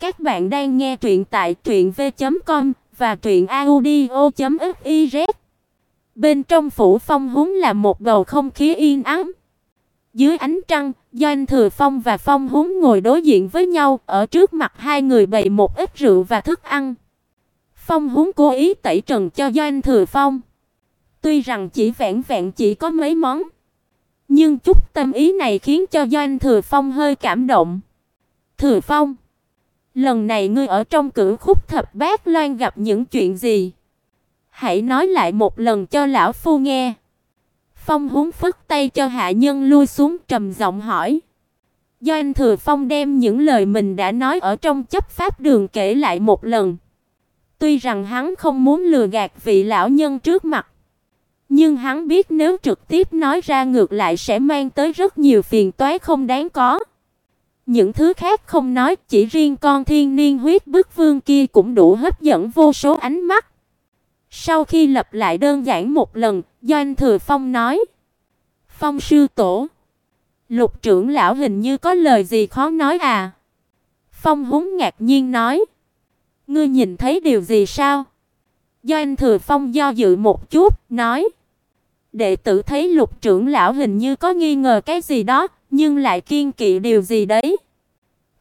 Các bạn đang nghe truyện tại truyệnv.com và truyệnaudio.fiz. Bên trong phủ phong húng là một bầu không khí yên ắng. Dưới ánh trăng, Doanh Thừa Phong và Phong Húng ngồi đối diện với nhau, ở trước mặt hai người bày một ít rượu và thức ăn. Phong Húng cố ý tẩy trần cho Doanh Thừa Phong. Tuy rằng chỉ vẹn vẹn chỉ có mấy món, nhưng chút tâm ý này khiến cho Doanh Thừa Phong hơi cảm động. "Thừa Phong, lần này ngươi ở trong cửu khúc thập bát loan gặp những chuyện gì? Hãy nói lại một lần cho lão phu nghe." Phong Húng phất tay cho hạ nhân lui xuống trầm giọng hỏi. Doanh Thừa Phong đem những lời mình đã nói ở trong chấp pháp đường kể lại một lần. Tuy rằng hắn không muốn lừa gạt vị lão nhân trước mặt, nhưng hắn biết nếu trực tiếp nói ra ngược lại sẽ mang tới rất nhiều phiền toái không đáng có. Những thứ khác không nói, chỉ riêng con thiên niên huyết bức vương kia cũng đủ hấp dẫn vô số ánh mắt. Sau khi lặp lại đơn giản một lần, Doanh Thừa Phong nói: "Phong sư tổ, Lục trưởng lão hình như có lời gì khó nói à?" Phong Húng ngạc nhiên nói: "Ngươi nhìn thấy điều gì sao?" Doanh Thừa Phong do dự một chút, nói: "Đệ tử thấy Lục trưởng lão hình như có nghi ngờ cái gì đó, nhưng lại kiên kỵ điều gì đấy."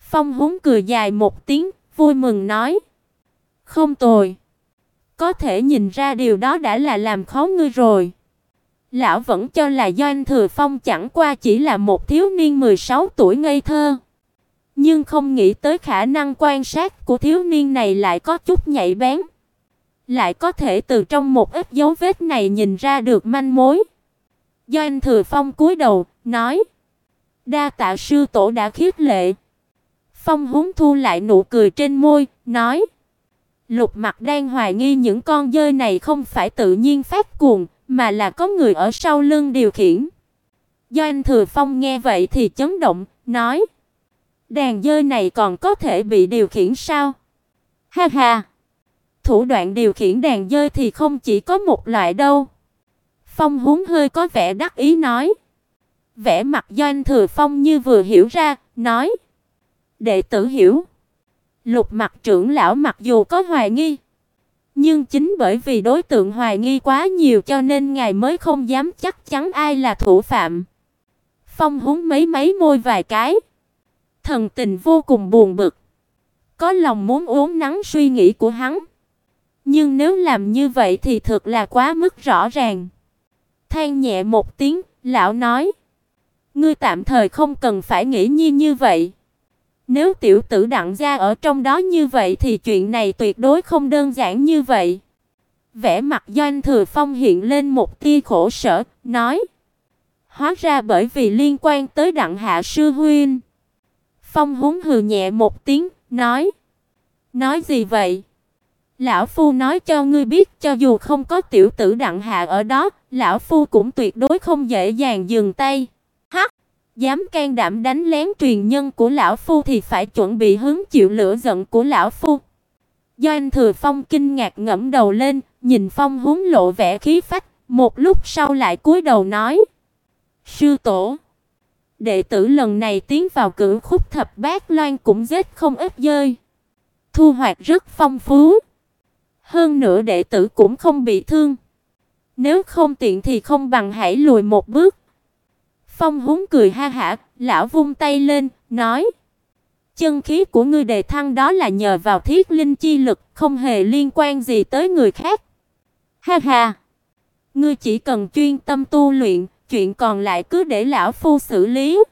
Phong Húng cười dài một tiếng, vui mừng nói: "Không tồi." Có thể nhìn ra điều đó đã là làm khó ngươi rồi. Lão vẫn cho là Doanh Thừa Phong chẳng qua chỉ là một thiếu niên 16 tuổi ngây thơ. Nhưng không nghĩ tới khả năng quan sát của thiếu niên này lại có chút nhạy bén. Lại có thể từ trong một ít dấu vết này nhìn ra được manh mối. Doanh Thừa Phong cúi đầu, nói: "Đa tạ sư tổ đã khiết lệ." Phong Húng thu lại nụ cười trên môi, nói: Lục Mặc đang hoài nghi những con dơi này không phải tự nhiên phát cuồng, mà là có người ở sau lưng điều khiển. Doanh Thừa Phong nghe vậy thì chấn động, nói: "Đàn dơi này còn có thể bị điều khiển sao?" Ha ha. Thủ đoạn điều khiển đàn dơi thì không chỉ có một loại đâu. Phong Húng hơi có vẻ đắc ý nói. Vẻ mặt Doanh Thừa Phong như vừa hiểu ra, nói: "Đệ tử hiểu." Lục Mặc trưởng lão mặc dù có hoài nghi, nhưng chính bởi vì đối tượng hoài nghi quá nhiều cho nên ngài mới không dám chắc chắn ai là thủ phạm. Phong húng mấy mấy môi vài cái, thần tình vô cùng buồn bực. Có lòng muốn uốn nắng suy nghĩ của hắn, nhưng nếu làm như vậy thì thật là quá mức rõ ràng. Than nhẹ một tiếng, lão nói: "Ngươi tạm thời không cần phải nghĩ như như vậy." Nếu tiểu tử đặng gia ở trong đó như vậy thì chuyện này tuyệt đối không đơn giản như vậy. Vẻ mặt Doanh Thừa Phong hiện lên một tia khổ sở, nói: "Hóa ra bởi vì liên quan tới Đặng Hạ sư huynh." Phong húng hừ nhẹ một tiếng, nói: "Nói gì vậy?" Lão phu nói cho ngươi biết, cho dù không có tiểu tử Đặng Hạ ở đó, lão phu cũng tuyệt đối không dễ dàng dừng tay. Dám can đảm đánh lén truyền nhân của lão phu thì phải chuẩn bị hứng chịu lửa giận của lão phu. Doanh Thừa Phong kinh ngạc ngẩng đầu lên, nhìn Phong Húng lộ vẻ khí phách, một lúc sau lại cúi đầu nói: "Sư tổ, đệ tử lần này tiến vào cửu khúc thập bát loan cũng giết không ít dơi, thu hoạch rất phong phú. Hơn nữa đệ tử cũng không bị thương. Nếu không tiện thì không bằng hãy lùi một bước." Phong Húng cười ha hả, lão vung tay lên, nói: "Chân khí của ngươi đề thăng đó là nhờ vào thiết linh chi lực, không hề liên quan gì tới người khác." Ha ha. Ngươi chỉ cần chuyên tâm tu luyện, chuyện còn lại cứ để lão phu xử lý.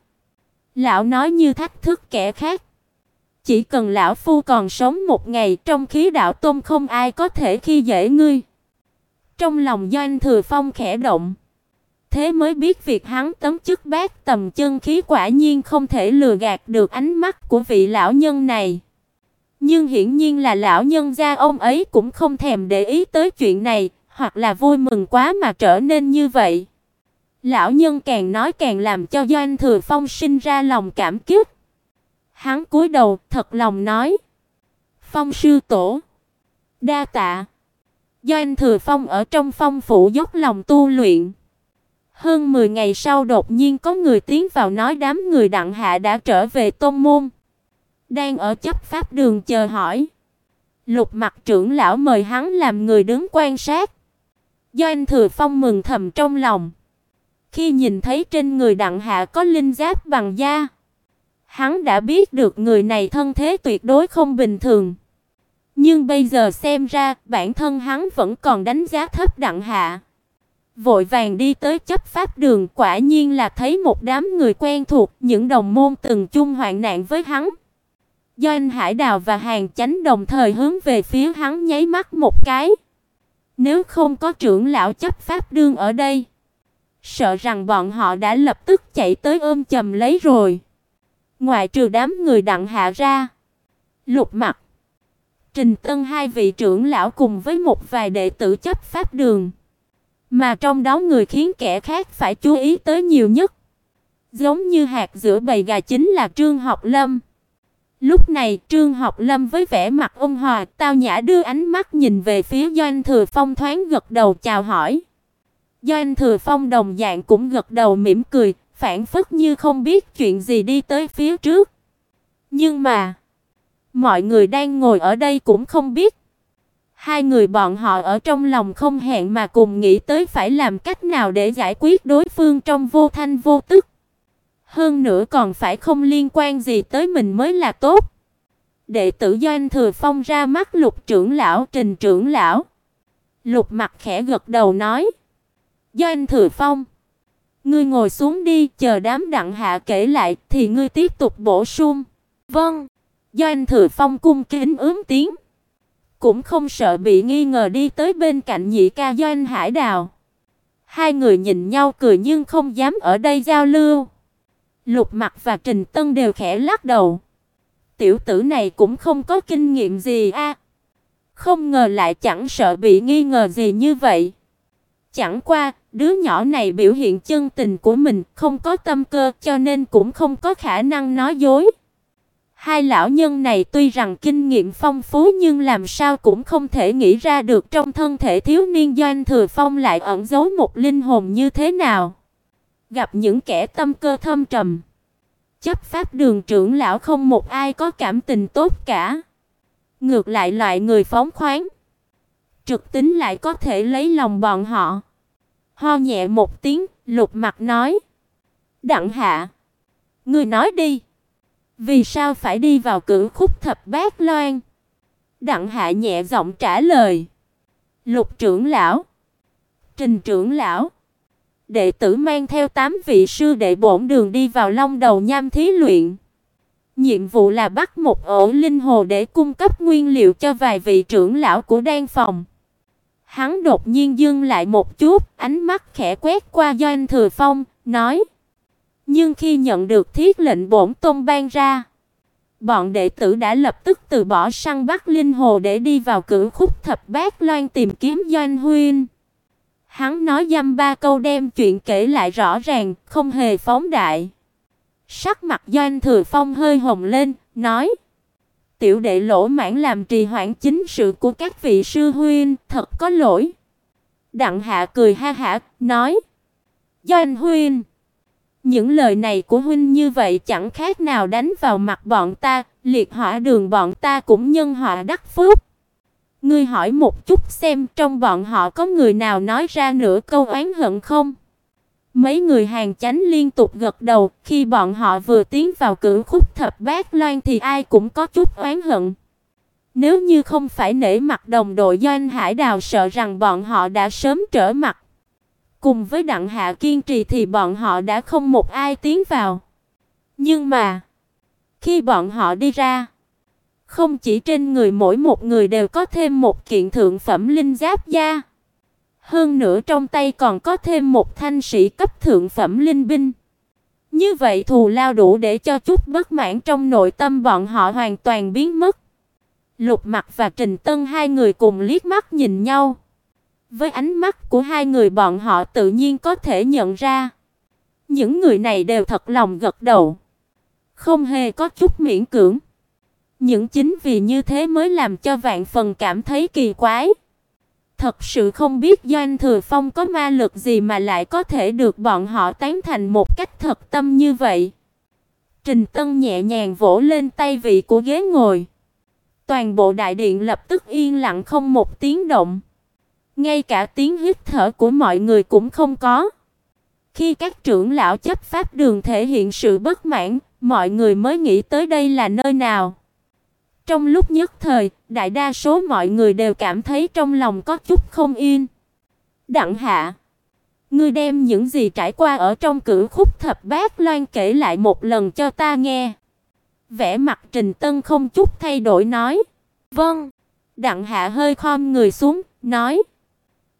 Lão nói như thách thức kẻ khác. Chỉ cần lão phu còn sống một ngày, trong khí đạo tôn không ai có thể khi dễ ngươi. Trong lòng Doanh Thừa Phong khẽ động thế mới biết việc hắn tấm chức bát tầm chân khí quả nhiên không thể lừa gạt được ánh mắt của vị lão nhân này. Nhưng hiển nhiên là lão nhân gia ông ấy cũng không thèm để ý tới chuyện này, hoặc là vui mừng quá mà trở nên như vậy. Lão nhân càng nói càng làm cho Doanh Thừa Phong sinh ra lòng cảm kích. Hắn cúi đầu, thật lòng nói: "Phong sư tổ, đa tạ." Doanh Thừa Phong ở trong phong phủ dốc lòng tu luyện. Hơn 10 ngày sau đột nhiên có người tiến vào nói đám người đặng hạ đã trở về tôn môn. đang ở chấp pháp đường chờ hỏi. Lục Mặc trưởng lão mời hắn làm người đứng quan sát. Do anh Thừa Phong mừng thầm trong lòng. Khi nhìn thấy trên người Đặng Hạ có linh giáp bằng da, hắn đã biết được người này thân thế tuyệt đối không bình thường. Nhưng bây giờ xem ra, bản thân hắn vẫn còn đánh giá thấp Đặng Hạ. Vội vàng đi tới chấp pháp đường, quả nhiên là thấy một đám người quen thuộc, những đồng môn từng chung hoạn nạn với hắn. Do anh Hải Đào và Hàng Chánh đồng thời hướng về phía hắn nháy mắt một cái. Nếu không có trưởng lão chấp pháp đương ở đây, sợ rằng bọn họ đã lập tức chạy tới ôm chầm lấy rồi. ngoài trừ đám người đặng hạ ra, Lục Mặc, Trình Tân hai vị trưởng lão cùng với một vài đệ tử chấp pháp đường, mà trong đó người khiến kẻ khác phải chú ý tới nhiều nhất, giống như hạt giữa bầy gà chính là Trương Học Lâm. Lúc này, Trương Học Lâm với vẻ mặt ôn hòa, tao nhã đưa ánh mắt nhìn về phía Doanh Thừa Phong thoáng gật đầu chào hỏi. Doanh Thừa Phong đồng dạng cũng gật đầu mỉm cười, phản phất như không biết chuyện gì đi tới phía trước. Nhưng mà, mọi người đang ngồi ở đây cũng không biết. Hai người bọn họ ở trong lòng không hẹn mà cùng nghĩ tới phải làm cách nào để giải quyết đối phương trong vô thanh vô tức. Hơn nữa còn phải không liên quan gì tới mình mới là tốt. Đệ tử Doanh Thừa Phong ra mắt Lục trưởng lão, Trình trưởng lão. Lục mặt khẽ gật đầu nói: "Doanh Thừa Phong, ngươi ngồi xuống đi, chờ đám đặng hạ kể lại thì ngươi tiếp tục bổ sung." "Vâng." Doanh Thừa Phong cung kính ướm tiếng, cũng không sợ bị nghi ngờ đi tới bên cạnh nhị ca Doanh Hải Đào. Hai người nhìn nhau cười nhưng không dám ở đây giao lưu. Lục Mặc và Trình Tân đều khẽ lắc đầu. Tiểu tử này cũng không có kinh nghiệm gì a. Không ngờ lại chẳng sợ bị nghi ngờ gì như vậy. Chẳng qua, đứa nhỏ này biểu hiện chân tình của mình, không có tâm cơ cho nên cũng không có khả năng nói dối. Hai lão nhân này tuy rằng kinh nghiệm phong phú nhưng làm sao cũng không thể nghĩ ra được trong thân thể thiếu niên Doanh Thừa Phong lại ẩn giấu một linh hồn như thế nào gặp những kẻ tâm cơ thâm trầm. Chấp pháp đường trưởng lão không một ai có cảm tình tốt cả. Ngược lại loại người phóng khoáng, trực tính lại có thể lấy lòng bọn họ. Ho nhẹ một tiếng, Lục Mặc nói: "Đặng hạ, ngươi nói đi, vì sao phải đi vào cửu khúc thập bát loan?" Đặng hạ nhẹ giọng trả lời: "Lục trưởng lão, Trình trưởng lão, Đệ tử mang theo 8 vị sư đệ bổn đường đi vào Long Đầu Nham thí luyện. Nhiệm vụ là bắt một ổ linh hồ để cung cấp nguyên liệu cho vài vị trưởng lão của đan phòng. Hắn đột nhiên dừng lại một chút, ánh mắt khẽ quét qua Doanh Thừa Phong, nói: "Nhưng khi nhận được thiết lệnh bổn tôn ban ra, bọn đệ tử đã lập tức từ bỏ săn bắt linh hồ để đi vào cửu khúc thập bát loan tìm kiếm Doanh Huynh." Hắn nói dăm ba câu đem chuyện kể lại rõ ràng, không hề phóng đại. Sắc mặt Doanh Thừa Phong hơi hồng lên, nói: "Tiểu đệ lỗ mãn làm trì hoãn chính sự của các vị sư huynh, thật có lỗi." Đặng Hạ cười ha hả, nói: "Doanh huynh, những lời này của huynh như vậy chẳng khác nào đánh vào mặt bọn ta, liệt hỏa đường bọn ta cũng nhân họa đắc phúc." Ngươi hỏi một chút xem trong bọn họ có người nào nói ra nửa câu oán hận không? Mấy người hàng chánh liên tục gật đầu, khi bọn họ vừa tiến vào cửu khúc thập bát loan thì ai cũng có chút oán hận. Nếu như không phải nể mặt đồng đội Doanh Hải Đào sợ rằng bọn họ đã sớm trở mặt. Cùng với Đặng Hạ kiên trì thì bọn họ đã không một ai tiến vào. Nhưng mà, khi bọn họ đi ra, không chỉ trên người mỗi một người đều có thêm một kiện thượng phẩm linh giáp da, hơn nữa trong tay còn có thêm một thanh sĩ cấp thượng phẩm linh binh. Như vậy thù lao đủ để cho chút bất mãn trong nội tâm bọn họ hoàn toàn biến mất. Lục Mặc và Trình Tân hai người cùng liếc mắt nhìn nhau. Với ánh mắt của hai người bọn họ tự nhiên có thể nhận ra, những người này đều thật lòng gật đầu, không hề có chút miễn cưỡng. Những chính vì như thế mới làm cho vạn phần cảm thấy kỳ quái. Thật sự không biết Doanh Thừa Phong có ma lực gì mà lại có thể được bọn họ tán thành một cách thật tâm như vậy. Trình Tân nhẹ nhàng vỗ lên tay vị của ghế ngồi. Toàn bộ đại điện lập tức yên lặng không một tiếng động. Ngay cả tiếng hít thở của mọi người cũng không có. Khi các trưởng lão chấp pháp đường thể hiện sự bất mãn, mọi người mới nghĩ tới đây là nơi nào. Trong lúc nhất thời, đại đa số mọi người đều cảm thấy trong lòng có chút không yên. Đặng Hạ, ngươi đem những gì trải qua ở trong cửu khúc thập bát loan kể lại một lần cho ta nghe. Vẻ mặt Trình Tân không chút thay đổi nói. Vâng. Đặng Hạ hơi khom người xuống, nói.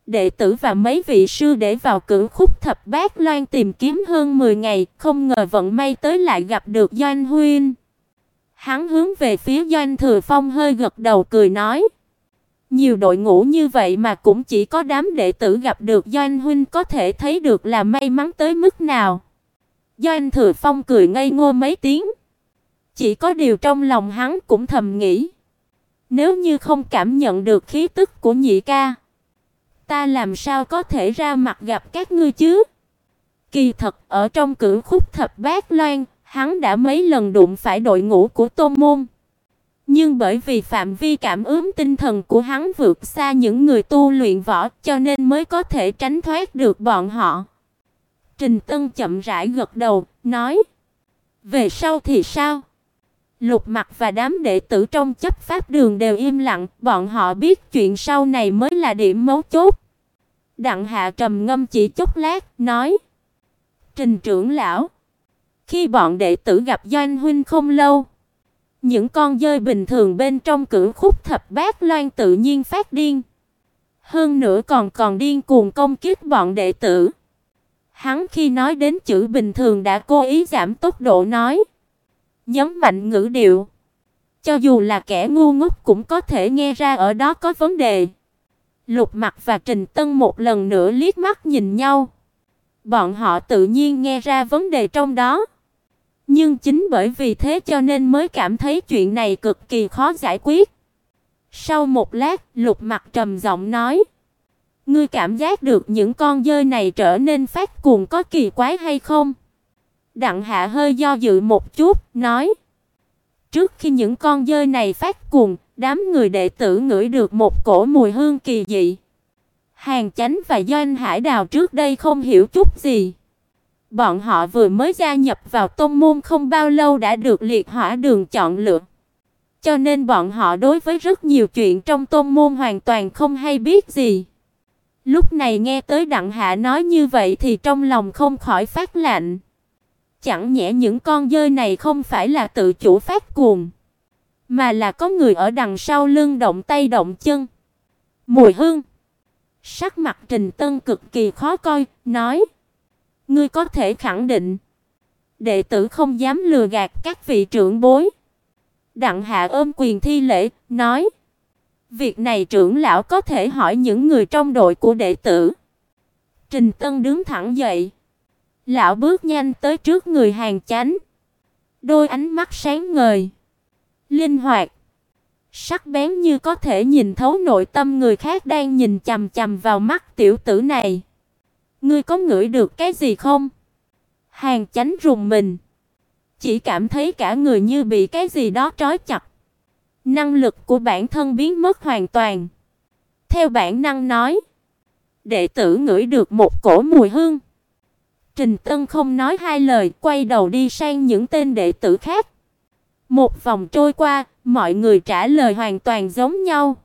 Đệ tử và mấy vị sư để vào cửu khúc thập bát loan tìm kiếm hơn 10 ngày, không ngờ vận may tới lại gặp được Doanh Huynh. Hắn hướng về phía Doanh Thừa Phong hơi gật đầu cười nói: "Nhiều đội ngũ như vậy mà cũng chỉ có đám đệ tử gặp được Doanh huynh có thể thấy được là may mắn tới mức nào." Doanh Thừa Phong cười ngây ngô mấy tiếng. Chỉ có điều trong lòng hắn cũng thầm nghĩ, nếu như không cảm nhận được khí tức của nhị ca, ta làm sao có thể ra mặt gặp các ngươi chứ? Kỳ thật, ở trong cửu khúc thập bát loan, hắn đã mấy lần đụng phải đội ngũ của Tôn môn. Nhưng bởi vì phạm vi cảm ứng tinh thần của hắn vượt xa những người tu luyện võ, cho nên mới có thể tránh thoát được bọn họ. Trình Tân chậm rãi gật đầu, nói: "Về sau thì sao?" Lục Mặc và đám đệ tử trong chấp pháp đường đều im lặng, bọn họ biết chuyện sau này mới là điểm mấu chốt. Đặng Hạ trầm ngâm chỉ chốc lát, nói: "Trình trưởng lão, khi bọn đệ tử gặp Doanh huynh không lâu, những con dơi bình thường bên trong cửu khúc thập bát loan tự nhiên phát điên. Hơn nữa còn còn điên cuồng công kích bọn đệ tử. Hắn khi nói đến chữ bình thường đã cố ý giảm tốc độ nói, nhấn mạnh ngữ điệu. Cho dù là kẻ ngu ngốc cũng có thể nghe ra ở đó có vấn đề. Lục Mặc và Trình Tân một lần nữa liếc mắt nhìn nhau. Bọn họ tự nhiên nghe ra vấn đề trong đó. Nhưng chính bởi vì thế cho nên mới cảm thấy chuyện này cực kỳ khó giải quyết. Sau một lát, Lục Mặc trầm giọng nói: "Ngươi cảm giác được những con dơi này trở nên phát cuồng có kỳ quái hay không?" Đặng Hạ hơi do dự một chút, nói: "Trước khi những con dơi này phát cuồng, đám người đệ tử ngửi được một cổ mùi hương kỳ dị. Hàng Chánh và Doanh Hải Đào trước đây không hiểu chút gì." Bọn họ vừa mới gia nhập vào tông môn không bao lâu đã được liệt hỏa đường chọn lựa. Cho nên bọn họ đối với rất nhiều chuyện trong tông môn hoàn toàn không hay biết gì. Lúc này nghe tới Đặng Hạ nói như vậy thì trong lòng không khỏi phát lạnh. Chẳng nhẽ những con dơi này không phải là tự chủ phát cuồng, mà là có người ở đằng sau lưng động tay động chân. Mùi hương. Sắc mặt Trình Tân cực kỳ khó coi, nói: Ngươi có thể khẳng định, đệ tử không dám lừa gạt các vị trưởng bối. Đặng Hạ ôm quyền thi lễ, nói: "Việc này trưởng lão có thể hỏi những người trong đội của đệ tử." Trình Tân đứng thẳng dậy, lão bước nhanh tới trước người Hàng Chánh, đôi ánh mắt sáng ngời, linh hoạt, sắc bén như có thể nhìn thấu nội tâm người khác đang nhìn chằm chằm vào mắt tiểu tử này. Ngươi có ngửi được cái gì không? Hàng chánh rùng mình. Chỉ cảm thấy cả người như bị cái gì đó trói chặt. Năng lực của bản thân biến mất hoàn toàn. Theo bản năng nói. Đệ tử ngửi được một cổ mùi hương. Trình Tân không nói hai lời, quay đầu đi sang những tên đệ tử khác. Một vòng trôi qua, mọi người trả lời hoàn toàn giống nhau.